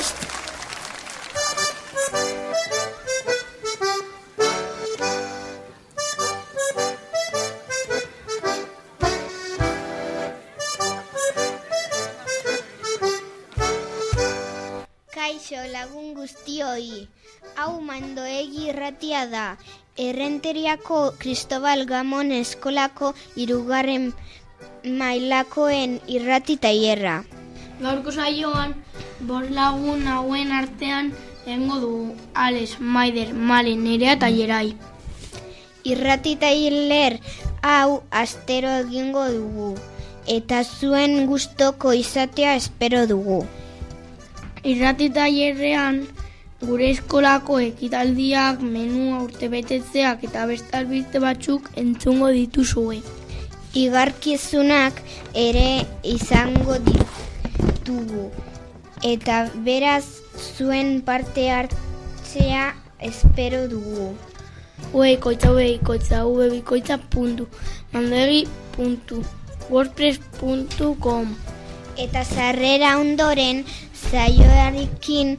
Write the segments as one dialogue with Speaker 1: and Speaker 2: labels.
Speaker 1: prest!
Speaker 2: Kaixo lagun guztioi, hau mandoegi irratia da, errenteriako Cristobal Gamon eskolako irugarren mailakoen irrati taierra.
Speaker 3: Gaurko saioan, bor lagun hauen artean egingo du Alex, Maider, Male, Nerea eta Jerai.
Speaker 2: Irrati tailer hau astero egingo dugu, eta zuen gustoko izatea espero dugu.
Speaker 3: Irrati tailerrean gure eskolako ekitaldiak, menua urtebetetzeak eta beste albiste batzuk entzungo dituzue.
Speaker 2: Igarkizunak ere izango ditugu, eta beraz zuen parte hartzea espero dugu.
Speaker 3: Ue ikoitza, ue ikoitza, ue bikoitza puntu, mandegi puntu, wordpress.com
Speaker 2: Eta sarrera ondoren zaioarekin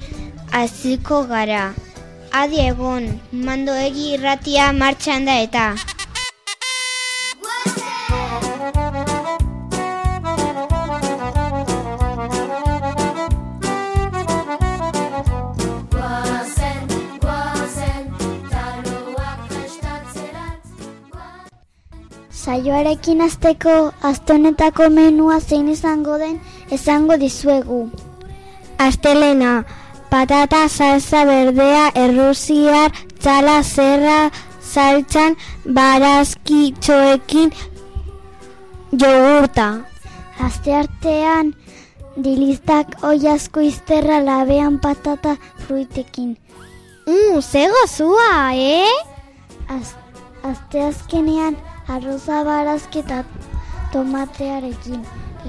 Speaker 2: hasiko gara. Adi egon, mandoegi irratia martxan da eta.
Speaker 4: Saioarekin azteko astonetako menua zein izango den esango dizuegu. Astelena, patata salsa berdea errusiar txala zerra saltxan barazkitxoekin jogurta. Asteartean dilistak oiazko izterra labean patata fruitekin. Mm, ze gozua, eh? Az, asteazkenean arroza barazketa tomatearekin.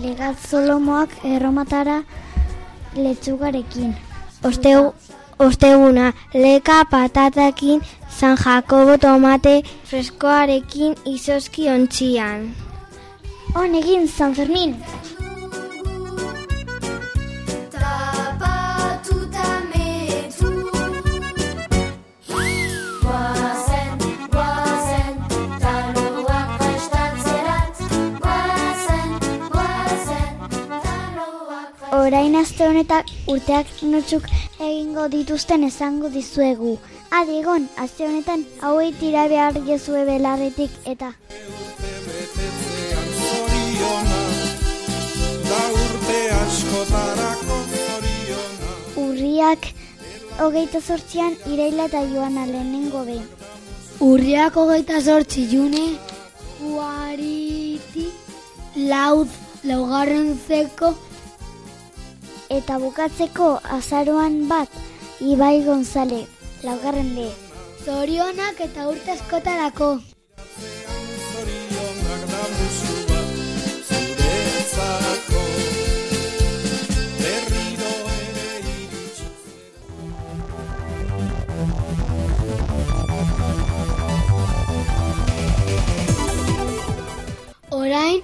Speaker 4: Legat solomoak erromatara letxugarekin. Ostegu, osteguna, leka patatakin, San Jacobo tomate freskoarekin izoski ontxian. Honegin, San Fermin! Honetak urteak notzuk egingo dituzten esango dizuegu. Adi egon, aste honetan hauei tira behar gezue belarretik eta urriak hogeita sortzian iraila eta joana lehenengo be.
Speaker 3: Urriak hogeita zortzi june, guariti, lauz, laugarren zeko,
Speaker 4: Eta bukatzeko azaroan bat, Ibai Gonzale, laugarren be.
Speaker 3: zorionak eta urte askotarako.
Speaker 1: Zorionak da.
Speaker 3: Orain,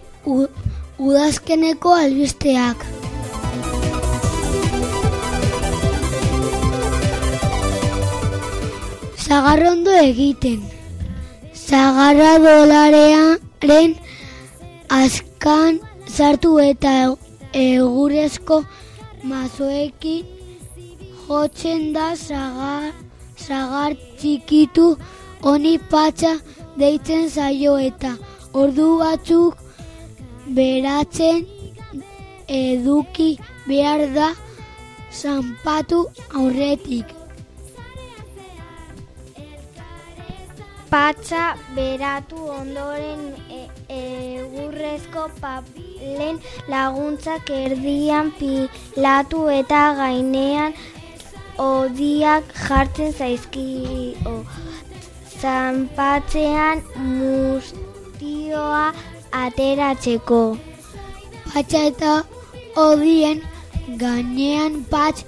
Speaker 3: udazkeneko albisteak. Zagarrondo egiten. Zagarra dolarearen azkan sartu eta egurezko mazoekin jotzen da zagar, zagar txikitu honi patxa deitzen zaio eta ordu batzuk beratzen eduki behar da zanpatu aurretik.
Speaker 2: Patxa beratu ondoren e, egurrezko papelen laguntzak erdian pilatu eta gainean odiak jartzen zaizkio. Zanpatzean mustioa ateratzeko.
Speaker 3: Patxa eta odien gainean patx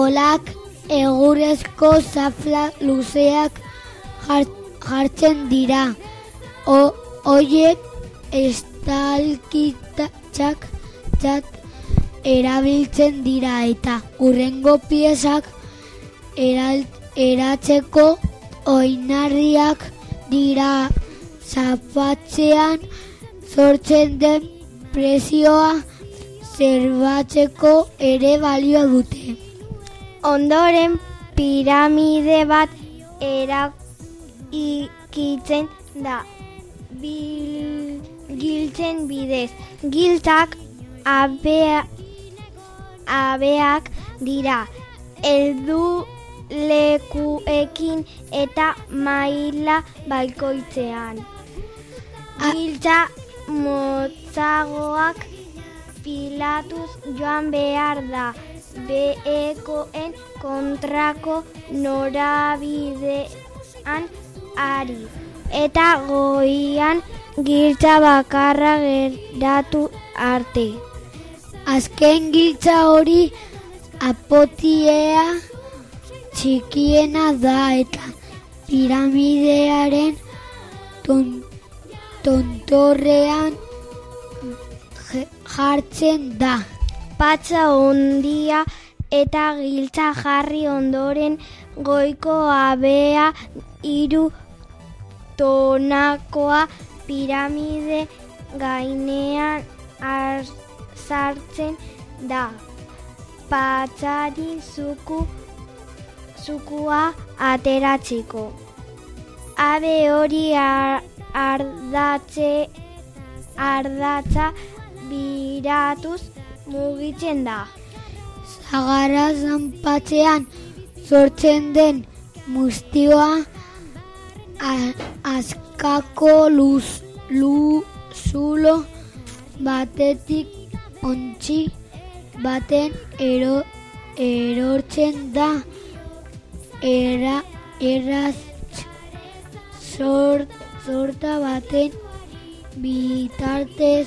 Speaker 3: olak egurezko zafla luzeak jar- jartzen dira. O, oiek estalkitzak txat
Speaker 5: erabiltzen dira eta urrengo piezak eral, eratzeko oinarriak dira zapatzean sortzen den prezioa zerbatzeko ere balio dute.
Speaker 2: Ondoren piramide bat eraikitzen da bil, giltzen bidez. Giltzak abea, abeak dira. Eldu lekuekin eta maila balkoitzean. Giltza motzagoak pilatuz joan behar da behekoen kontrako norabidean ari. Eta goian giltza bakarra geratu arte.
Speaker 5: Azken giltza hori apotiea txikiena da eta piramidearen ton, tontorrean jartzen da.
Speaker 2: Patza ondia eta giltza jarri ondoren goiko abea hiru tonakoa piramide gainean ar- sartzen da. Patzari zuku zukua ateratzeko. Abe hori ar, ardatze ardatza biratuz mugitzen da.
Speaker 5: Zagarra zanpatzean sortzen den mustioa a- askako luz, lu, zulo batetik ontsi baten ero, erortzen da. Era, erraz sort, sorta baten bitartez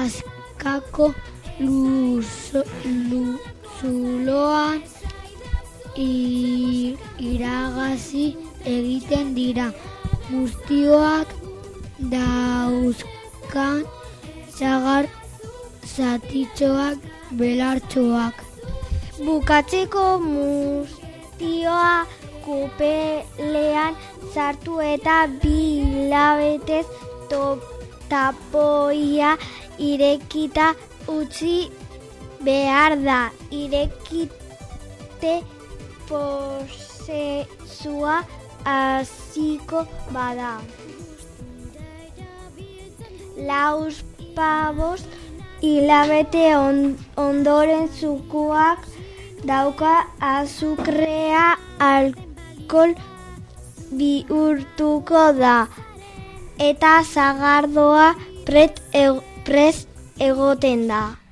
Speaker 5: askako luzo, lu, zuloan i- iragazi egiten dira. Mustioak dauzkan zagar zatitxoak belartxoak.
Speaker 2: Bukatzeko mustioa kupelean sartu eta bi hilabetez tapoia irekita utzi behar da. Irekite prozesua hasiko bada. Laus pavos hilabete on, ondoren zukuak dauka azukrea alkohol bihurtuko da eta zagardoa pret eg, prest egoten da.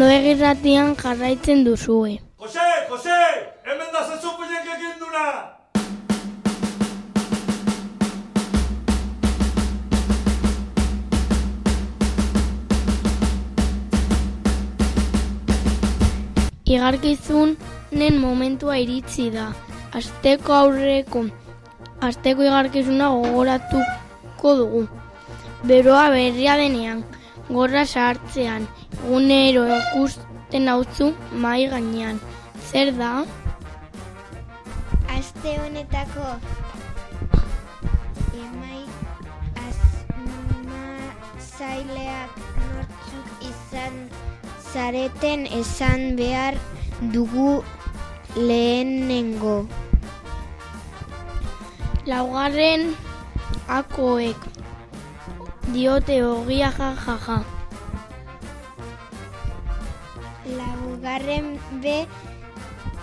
Speaker 3: Mando egirratian jarraitzen duzue.
Speaker 6: Jose, Jose, hemen da zezu pinek egin duna!
Speaker 3: Igarkizunen momentua iritsi da. Asteko aurreko asteko igarkizuna gogoratuko dugu. Beroa berria denean, gorra sartzean, egunero ikusten hautzu mai gainean. Zer da?
Speaker 2: Aste honetako emai asma zaileak nortzuk izan zareten esan behar dugu lehenengo.
Speaker 3: Laugarren akoek diote ogia jajaja.
Speaker 2: laugarren be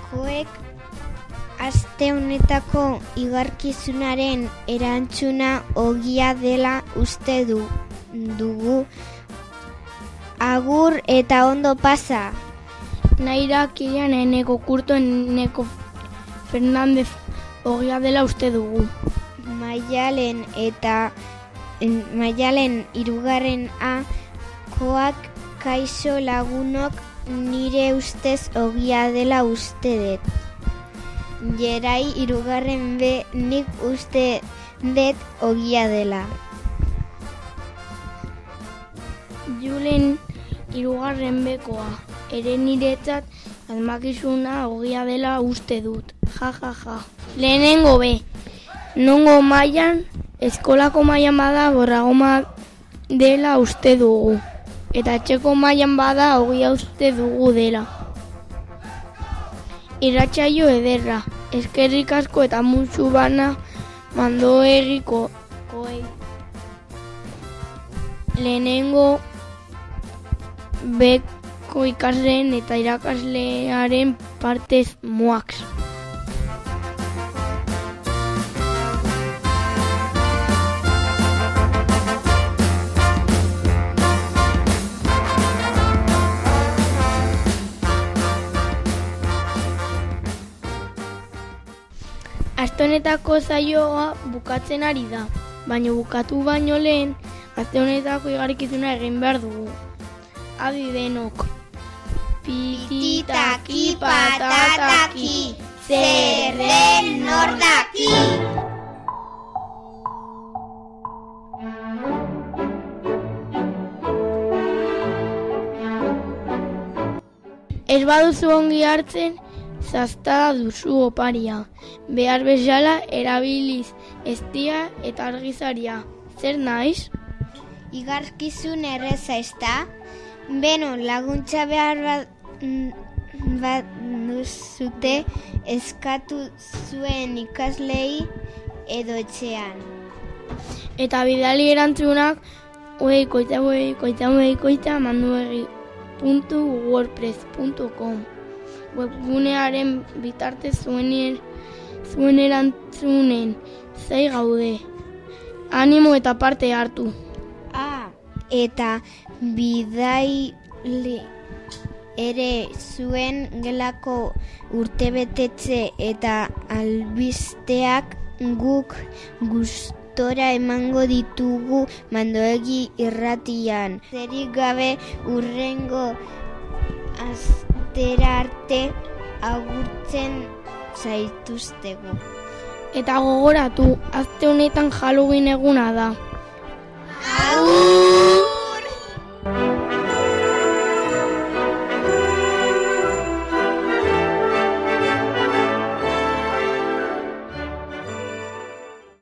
Speaker 2: koek aste honetako igarkizunaren erantzuna ogia dela uste du dugu agur eta ondo pasa
Speaker 3: Naira kilian eneko kurto eneko Fernandez ogia dela uste dugu.
Speaker 2: maialen eta maialen irugarren a koak kaixo lagunok nire ustez ogia dela uste dut. Jerai irugarren be nik uste dut ogia dela.
Speaker 3: Julen irugarren bekoa, ere niretzat almakizuna ogia dela uste dut. Ja, ja, ja. Lehenengo be, nongo mailan, eskolako mailan bada borragoma dela uste dugu. Eta etxeko mailan bada ogia uste dugu dela. Irratsaio ederra, eskerrik asko eta musu bana mando erriko koei. Lehenengo beko ikasleen eta irakaslearen partez moaks. Aste honetako zaioa bukatzen ari da, baina bukatu baino lehen, aste honetako igarikizuna egin behar dugu. Adi denok. Pititaki patataki, zer den nordaki. Ez baduzu ongi hartzen, zaztada duzu oparia. Behar bezala erabiliz estia eta argizaria. Zer naiz?
Speaker 2: Igarkizun erreza ez da? Beno, laguntza behar bat, bat duzute eskatu zuen ikaslei edo etxean.
Speaker 3: Eta bidali erantzunak uei koita uei koita webgunearen bitarte zuen, zuen erantzunen zai gaude. Animo eta parte hartu.
Speaker 2: Ah, eta bidaili ere zuen gelako urtebetetze eta albisteak guk gustora emango ditugu mandoegi irratian. Zerik gabe urrengo astera arte agurtzen zaituztegu.
Speaker 3: Eta gogoratu, azte honetan Halloween eguna da.